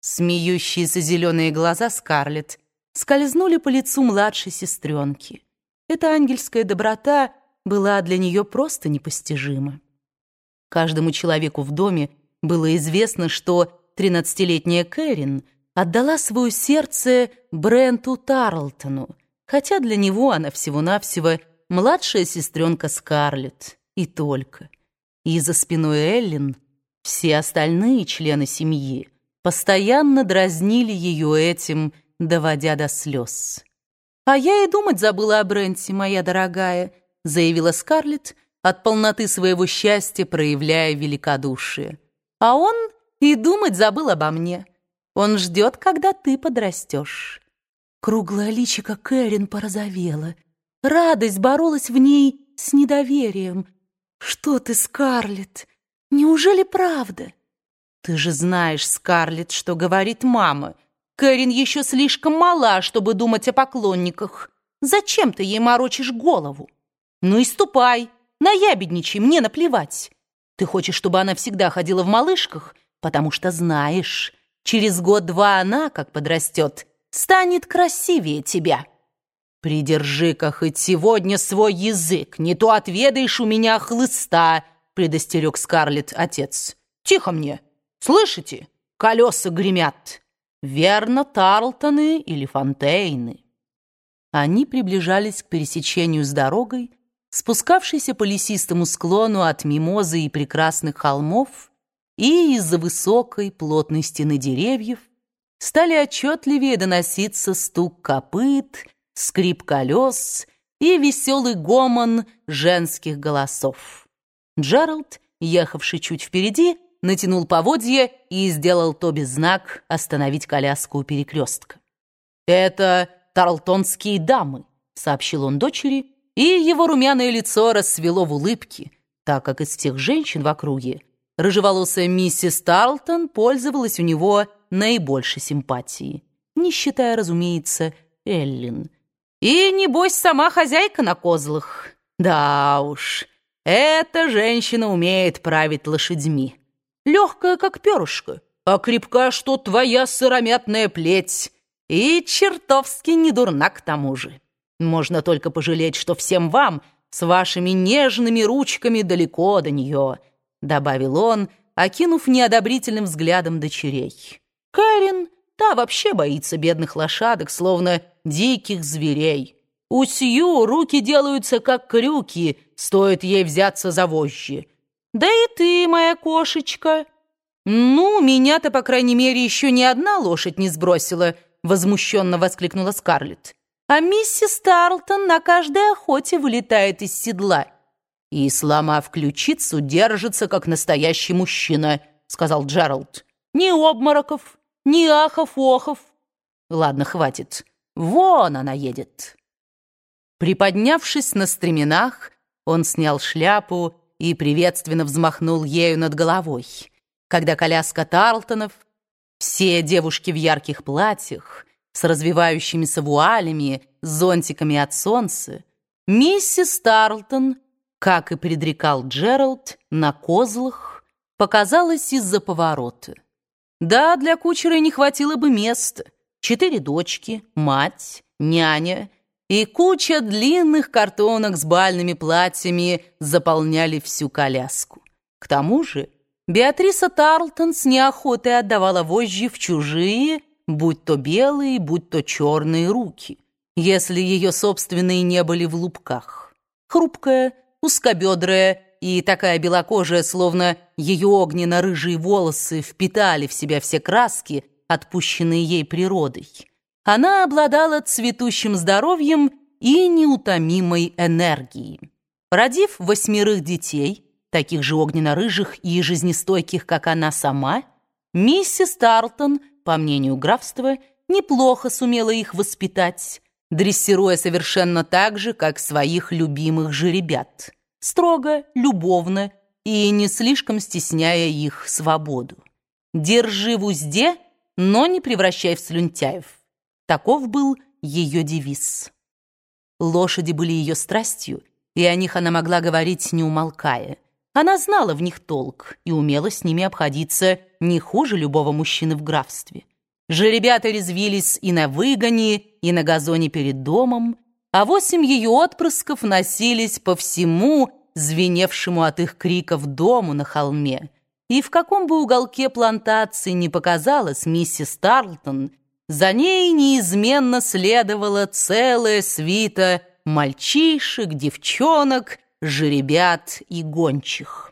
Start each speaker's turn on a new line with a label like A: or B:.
A: Смеющиеся зеленые глаза Скарлетт скользнули по лицу младшей сестренки. Эта ангельская доброта была для нее просто непостижима. Каждому человеку в доме было известно, что тринадцатилетняя Кэрин отдала свое сердце Бренту Тарлтону, хотя для него она всего-навсего младшая сестренка Скарлетт, и только. И за спиной Эллен все остальные члены семьи постоянно дразнили ее этим, доводя до слез. «А я и думать забыла о Бренте, моя дорогая», заявила Скарлетт, от полноты своего счастья проявляя великодушие. «А он и думать забыл обо мне. Он ждет, когда ты подрастешь». Круглая личико Кэрин порозовела. Радость боролась в ней с недоверием. «Что ты, Скарлетт? Неужели правда?» «Ты же знаешь, Скарлетт, что говорит мама. Кэрин еще слишком мала, чтобы думать о поклонниках. Зачем ты ей морочишь голову? Ну и ступай, наябедничай, мне наплевать. Ты хочешь, чтобы она всегда ходила в малышках, потому что знаешь, через год-два она, как подрастет, станет красивее тебя». «Придержи-ка хоть сегодня свой язык, не то отведаешь у меня хлыста», предостерег Скарлетт отец. «Тихо мне! Слышите? Колеса гремят! Верно, Тарлтоны или Фонтейны!» Они приближались к пересечению с дорогой, спускавшейся по лесистому склону от мимозы и прекрасных холмов, и из-за высокой плотной стены деревьев стали отчетливее доноситься стук копыт, скрип колес и веселый гомон женских голосов. Джеральд, ехавший чуть впереди, натянул поводья и сделал Тоби знак остановить коляску у перекрестка. «Это тарлтонские дамы», — сообщил он дочери, и его румяное лицо расцвело в улыбке, так как из всех женщин в округе рыжеволосая миссис Тарлтон пользовалась у него наибольшей симпатией, не считая, разумеется, Эллин. И, небось, сама хозяйка на козлах. Да уж, эта женщина умеет править лошадьми. Легкая, как перышко, а крепка, что твоя сыромятная плеть. И чертовски не дурна к тому же. Можно только пожалеть, что всем вам с вашими нежными ручками далеко до нее, добавил он, окинув неодобрительным взглядом дочерей. Карин Та вообще боится бедных лошадок, словно диких зверей. У Сью руки делаются как крюки, стоит ей взяться за вожжи. Да и ты, моя кошечка. Ну, меня-то, по крайней мере, еще ни одна лошадь не сбросила, возмущенно воскликнула Скарлетт. А миссис Тарлтон на каждой охоте вылетает из седла. И, сломав ключицу, держится, как настоящий мужчина, сказал Джеральд. Ни обмороков, ни ахов-охов. Ладно, хватит. Вон она едет. Приподнявшись на стременах, он снял шляпу и приветственно взмахнул ею над головой. Когда коляска Тарлтонов, все девушки в ярких платьях, с развивающимися вуалями, с зонтиками от солнца, миссис Тарлтон, как и предрекал Джеральд, на козлах, показалась из-за поворота. Да, для кучера не хватило бы места. Четыре дочки, мать, няня и куча длинных картонок с бальными платьями заполняли всю коляску. К тому же Беатриса Тарлтон с неохотой отдавала вожжи в чужие, будь то белые, будь то черные руки, если ее собственные не были в лупках. Хрупкая, узкобедрая, и такая белокожая, словно ее огненно-рыжие волосы впитали в себя все краски, отпущенные ей природой. Она обладала цветущим здоровьем и неутомимой энергией. Родив восьмерых детей, таких же огненно-рыжих и жизнестойких, как она сама, миссис Тарлтон, по мнению графства, неплохо сумела их воспитать, дрессируя совершенно так же, как своих любимых жеребят строго, любовно и не слишком стесняя их свободу. «Держи в узде, но не превращай в слюнтяев». Таков был ее девиз. Лошади были ее страстью, и о них она могла говорить, не умолкая. Она знала в них толк и умела с ними обходиться не хуже любого мужчины в графстве. Жеребята резвились и на выгоне, и на газоне перед домом, а восемь ее отпрысков носились по всему, звеневшему от их криков дому на холме. И в каком бы уголке плантации не показалась миссис Тарлтон, за ней неизменно следовала целая свита мальчишек, девчонок, жеребят и гончих.